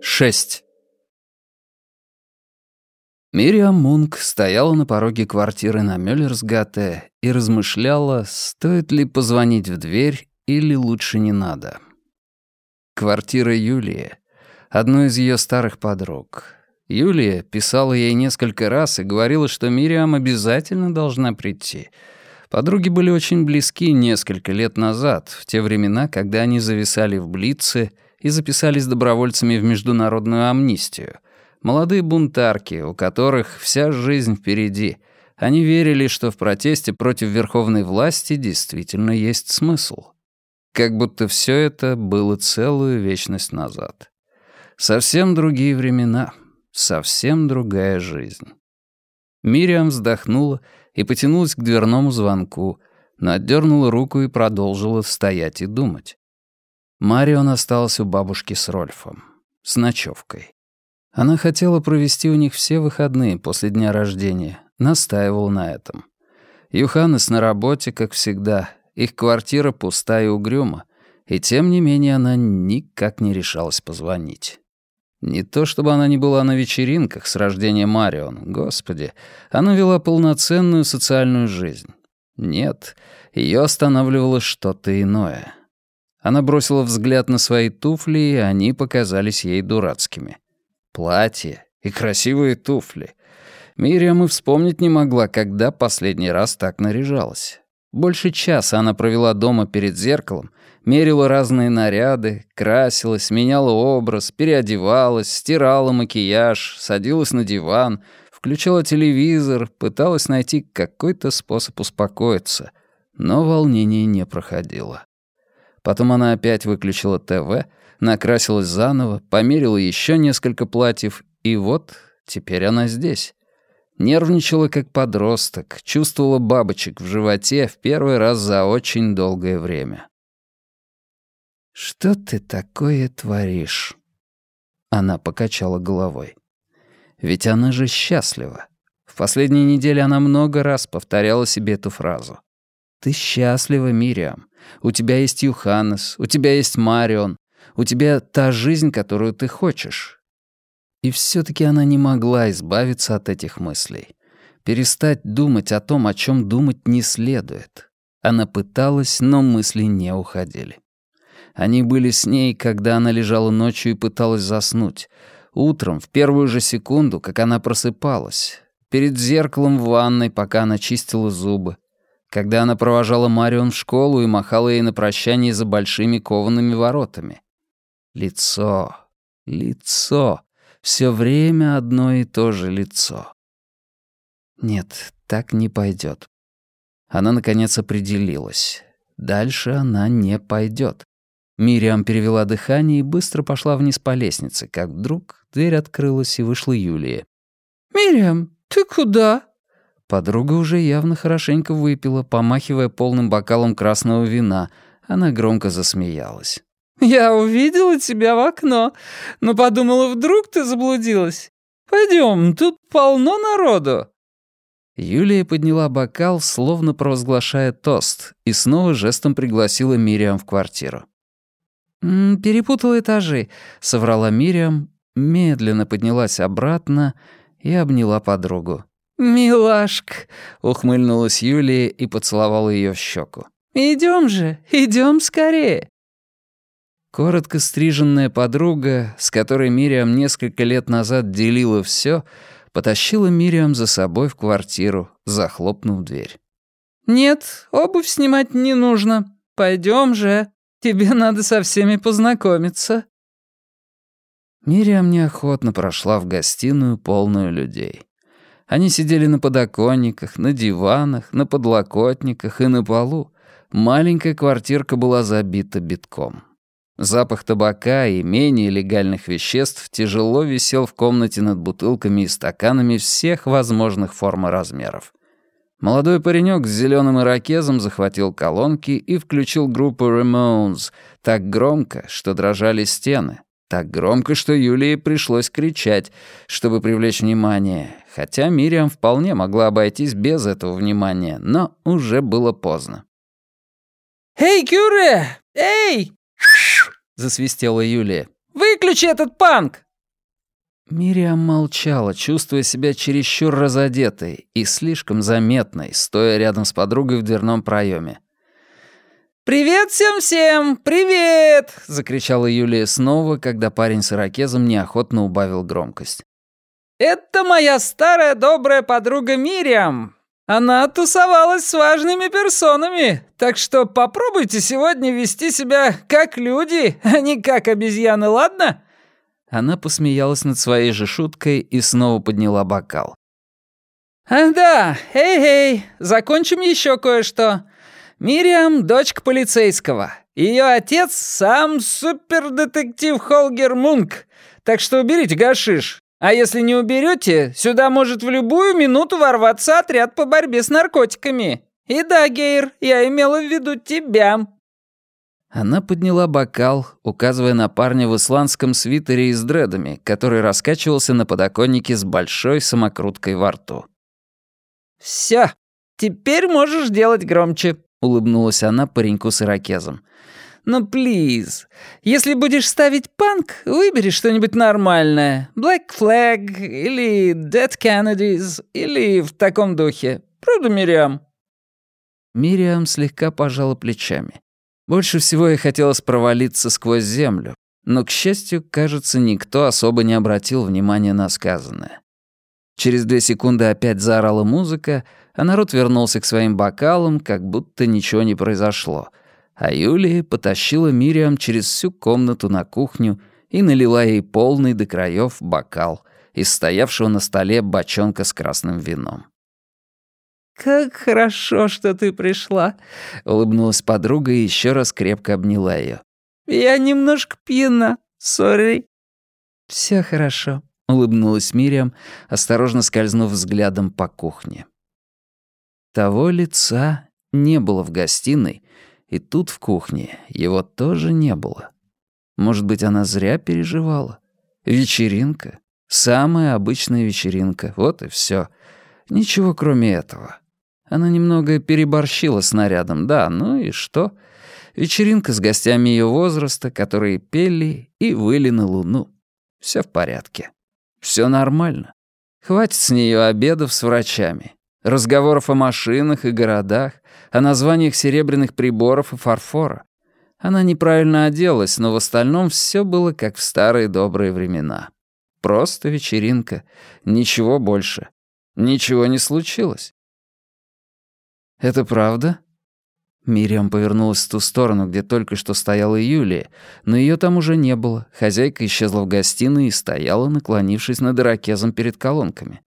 6. Мириам Мунк стояла на пороге квартиры на Мюллерсгате и размышляла, стоит ли позвонить в дверь или лучше не надо. Квартира Юлии, одной из ее старых подруг. Юлия писала ей несколько раз и говорила, что Мириам обязательно должна прийти. Подруги были очень близки несколько лет назад, в те времена, когда они зависали в Блице и записались добровольцами в международную амнистию. Молодые бунтарки, у которых вся жизнь впереди. Они верили, что в протесте против верховной власти действительно есть смысл. Как будто все это было целую вечность назад. Совсем другие времена, совсем другая жизнь. Мириам вздохнула и потянулась к дверному звонку, но отдернула руку и продолжила стоять и думать. Марион остался у бабушки с Рольфом. С ночевкой. Она хотела провести у них все выходные после дня рождения. Настаивал на этом. Юханес на работе, как всегда. Их квартира пустая и угрюма. И тем не менее она никак не решалась позвонить. Не то чтобы она не была на вечеринках с рождения Марион, господи. Она вела полноценную социальную жизнь. Нет, ее останавливало что-то иное. Она бросила взгляд на свои туфли, и они показались ей дурацкими. Платье и красивые туфли. Мириам и вспомнить не могла, когда последний раз так наряжалась. Больше часа она провела дома перед зеркалом, мерила разные наряды, красилась, меняла образ, переодевалась, стирала макияж, садилась на диван, включала телевизор, пыталась найти какой-то способ успокоиться, но волнение не проходило. Потом она опять выключила ТВ, накрасилась заново, померила еще несколько платьев, и вот теперь она здесь. Нервничала как подросток, чувствовала бабочек в животе в первый раз за очень долгое время. «Что ты такое творишь?» Она покачала головой. «Ведь она же счастлива. В последние недели она много раз повторяла себе эту фразу. Ты счастлива, Мириам. У тебя есть Юханес, у тебя есть Марион, у тебя та жизнь, которую ты хочешь. И все-таки она не могла избавиться от этих мыслей. Перестать думать о том, о чем думать не следует. Она пыталась, но мысли не уходили. Они были с ней, когда она лежала ночью и пыталась заснуть. Утром, в первую же секунду, как она просыпалась. Перед зеркалом в ванной, пока она чистила зубы когда она провожала Марион в школу и махала ей на прощание за большими коваными воротами. Лицо, лицо, все время одно и то же лицо. Нет, так не пойдет. Она, наконец, определилась. Дальше она не пойдет. Мириам перевела дыхание и быстро пошла вниз по лестнице, как вдруг дверь открылась и вышла Юлия. «Мириам, ты куда?» Подруга уже явно хорошенько выпила, помахивая полным бокалом красного вина. Она громко засмеялась. «Я увидела тебя в окно, но подумала, вдруг ты заблудилась. Пойдем, тут полно народу». Юлия подняла бокал, словно провозглашая тост, и снова жестом пригласила Мириам в квартиру. «Перепутала этажи», — соврала Мириам, медленно поднялась обратно и обняла подругу. «Милашка», — ухмыльнулась Юлия и поцеловала ее в щеку. «Идем же, идем скорее». Коротко стриженная подруга, с которой Мириам несколько лет назад делила все, потащила Мириам за собой в квартиру, захлопнув дверь. «Нет, обувь снимать не нужно. Пойдем же. Тебе надо со всеми познакомиться». Мириам неохотно прошла в гостиную, полную людей. Они сидели на подоконниках, на диванах, на подлокотниках и на полу. Маленькая квартирка была забита битком. Запах табака и менее легальных веществ тяжело висел в комнате над бутылками и стаканами всех возможных форм и размеров. Молодой паренек с зеленым ирокезом захватил колонки и включил группу Ramones так громко, что дрожали стены, так громко, что Юлии пришлось кричать, чтобы привлечь внимание, хотя Мириам вполне могла обойтись без этого внимания, но уже было поздно. «Эй, Кюре! Эй!» засвистела Юлия. «Выключи этот панк!» Мириам молчала, чувствуя себя чересчур разодетой и слишком заметной, стоя рядом с подругой в дверном проеме. «Привет всем-всем! Привет!» — закричала Юлия снова, когда парень с ирокезом неохотно убавил громкость. «Это моя старая добрая подруга Мириам. Она тусовалась с важными персонами, так что попробуйте сегодня вести себя как люди, а не как обезьяны, ладно?» Она посмеялась над своей же шуткой и снова подняла бокал. «А да, эй-эй, закончим еще кое-что. Мириам — дочка полицейского. Ее отец — сам супердетектив Холгер Мунк. Так что уберите гашиш. А если не уберете, сюда может в любую минуту ворваться отряд по борьбе с наркотиками. И да, Гейр, я имела в виду тебя». Она подняла бокал, указывая на парня в исландском свитере и с дредами, который раскачивался на подоконнике с большой самокруткой во рту. «Всё, теперь можешь делать громче», — улыбнулась она пареньку с ирокезом. «Но, плиз, если будешь ставить панк, выбери что-нибудь нормальное. Black Flag или Dead Kennedys или в таком духе. Правда, Мириам?» Мириам слегка пожала плечами. Больше всего ей хотелось провалиться сквозь землю, но, к счастью, кажется, никто особо не обратил внимания на сказанное. Через две секунды опять заорала музыка, а народ вернулся к своим бокалам, как будто ничего не произошло. А Юлия потащила Мириам через всю комнату на кухню и налила ей полный до краев бокал из стоявшего на столе бочонка с красным вином. «Как хорошо, что ты пришла», — улыбнулась подруга и еще раз крепко обняла ее. «Я немножко пьяна, сори». «Все хорошо», — улыбнулась Мириам, осторожно скользнув взглядом по кухне. Того лица не было в гостиной, и тут в кухне его тоже не было. Может быть, она зря переживала? Вечеринка. Самая обычная вечеринка. Вот и все. Ничего кроме этого. Она немного переборщила с нарядом, да, ну и что? Вечеринка с гостями ее возраста, которые пели и выли на луну. Все в порядке. Все нормально. Хватит с нее обедов с врачами, разговоров о машинах и городах, о названиях серебряных приборов и фарфора. Она неправильно оделась, но в остальном все было как в старые добрые времена. Просто вечеринка, ничего больше. Ничего не случилось. «Это правда?» Мириам повернулась в ту сторону, где только что стояла Юлия, но ее там уже не было. Хозяйка исчезла в гостиной и стояла, наклонившись над ирокезом перед колонками.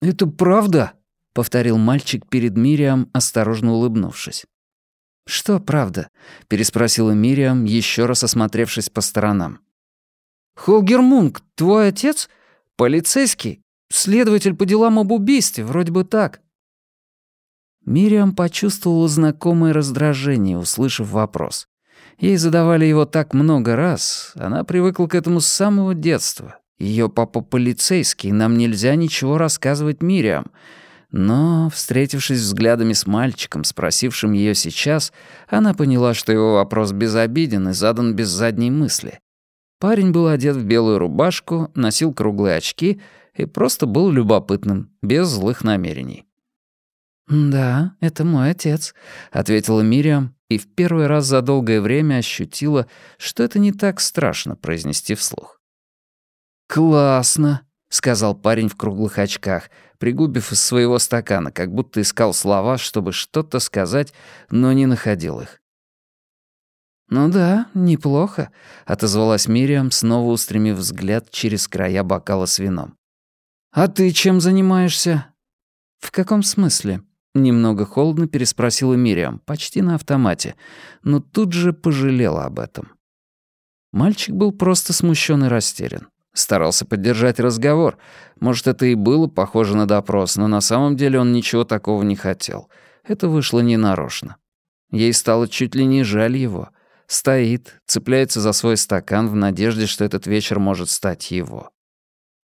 «Это правда?» — повторил мальчик перед Мириам, осторожно улыбнувшись. «Что правда?» — переспросила Мириам, еще раз осмотревшись по сторонам. «Холгер Мунк, твой отец? Полицейский? Следователь по делам об убийстве, вроде бы так». Мириам почувствовала знакомое раздражение, услышав вопрос. Ей задавали его так много раз, она привыкла к этому с самого детства. Ее папа полицейский, нам нельзя ничего рассказывать Мириам. Но, встретившись взглядами с мальчиком, спросившим ее сейчас, она поняла, что его вопрос безобиден и задан без задней мысли. Парень был одет в белую рубашку, носил круглые очки и просто был любопытным, без злых намерений. «Да, это мой отец», — ответила Мириам и в первый раз за долгое время ощутила, что это не так страшно произнести вслух. «Классно», — сказал парень в круглых очках, пригубив из своего стакана, как будто искал слова, чтобы что-то сказать, но не находил их. «Ну да, неплохо», — отозвалась Мириам, снова устремив взгляд через края бокала с вином. «А ты чем занимаешься?» «В каком смысле?» Немного холодно переспросила Мириам, почти на автомате, но тут же пожалела об этом. Мальчик был просто смущен и растерян. Старался поддержать разговор. Может, это и было похоже на допрос, но на самом деле он ничего такого не хотел. Это вышло ненарочно. Ей стало чуть ли не жаль его. Стоит, цепляется за свой стакан в надежде, что этот вечер может стать его.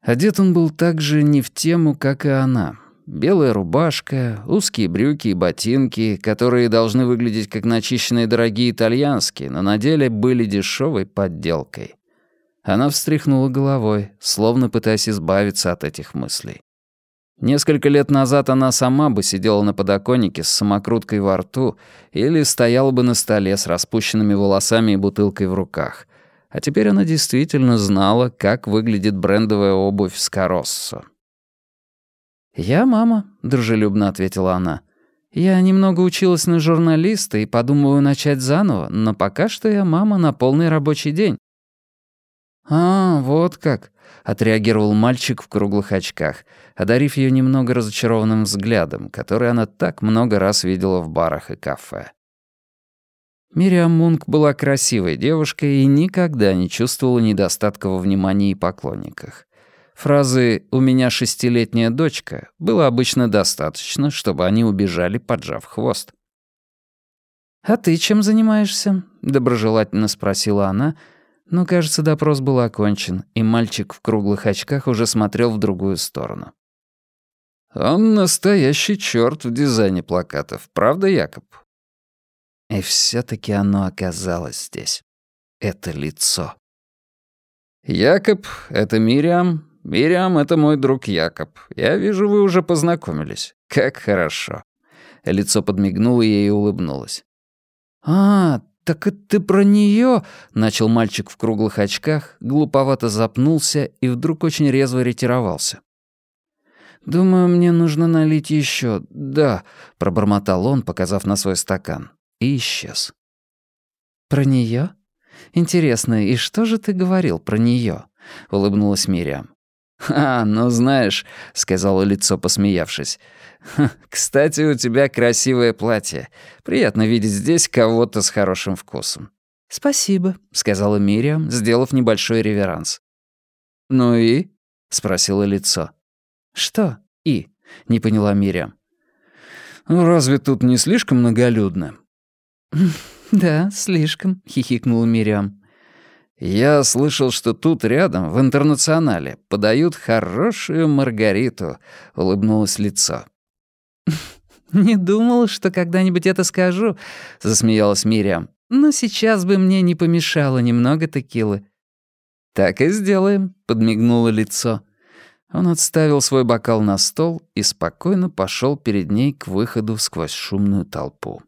Одет он был так же не в тему, как и она. Белая рубашка, узкие брюки и ботинки, которые должны выглядеть как начищенные дорогие итальянские, но на деле были дешевой подделкой. Она встряхнула головой, словно пытаясь избавиться от этих мыслей. Несколько лет назад она сама бы сидела на подоконнике с самокруткой во рту или стояла бы на столе с распущенными волосами и бутылкой в руках. А теперь она действительно знала, как выглядит брендовая обувь Скороссо. «Я мама», — дружелюбно ответила она. «Я немного училась на журналиста и подумываю начать заново, но пока что я мама на полный рабочий день». «А, вот как», — отреагировал мальчик в круглых очках, одарив ее немного разочарованным взглядом, который она так много раз видела в барах и кафе. Мириам Мунк была красивой девушкой и никогда не чувствовала недостатка во внимании и поклонниках. Фразы «у меня шестилетняя дочка» было обычно достаточно, чтобы они убежали, поджав хвост. «А ты чем занимаешься?» — доброжелательно спросила она, но, кажется, допрос был окончен, и мальчик в круглых очках уже смотрел в другую сторону. «Он настоящий чёрт в дизайне плакатов, правда, Якоб?» И все таки оно оказалось здесь. Это лицо. «Якоб, это Мириам, «Мириам — это мой друг Якоб. Я вижу, вы уже познакомились. Как хорошо». Лицо подмигнуло ей и улыбнулось. «А, так это ты про неё?» — начал мальчик в круглых очках, глуповато запнулся и вдруг очень резво ретировался. «Думаю, мне нужно налить ещё. Да», — пробормотал он, показав на свой стакан, и исчез. «Про неё? Интересно, и что же ты говорил про неё?» — улыбнулась Мириам. «А, ну знаешь», — сказала лицо, посмеявшись. «Кстати, у тебя красивое платье. Приятно видеть здесь кого-то с хорошим вкусом». «Спасибо», — сказала Мириам, сделав небольшой реверанс. «Ну и?» — спросила лицо. «Что «и»?» — не поняла Мириам. «Ну, разве тут не слишком многолюдно?» «Да, слишком», — хихикнула Мириам. «Я слышал, что тут рядом, в интернационале, подают хорошую Маргариту», — улыбнулось лицо. «Не думала, что когда-нибудь это скажу», — засмеялась Мириам. «Но сейчас бы мне не помешало немного текилы». «Так и сделаем», — подмигнуло лицо. Он отставил свой бокал на стол и спокойно пошел перед ней к выходу сквозь шумную толпу.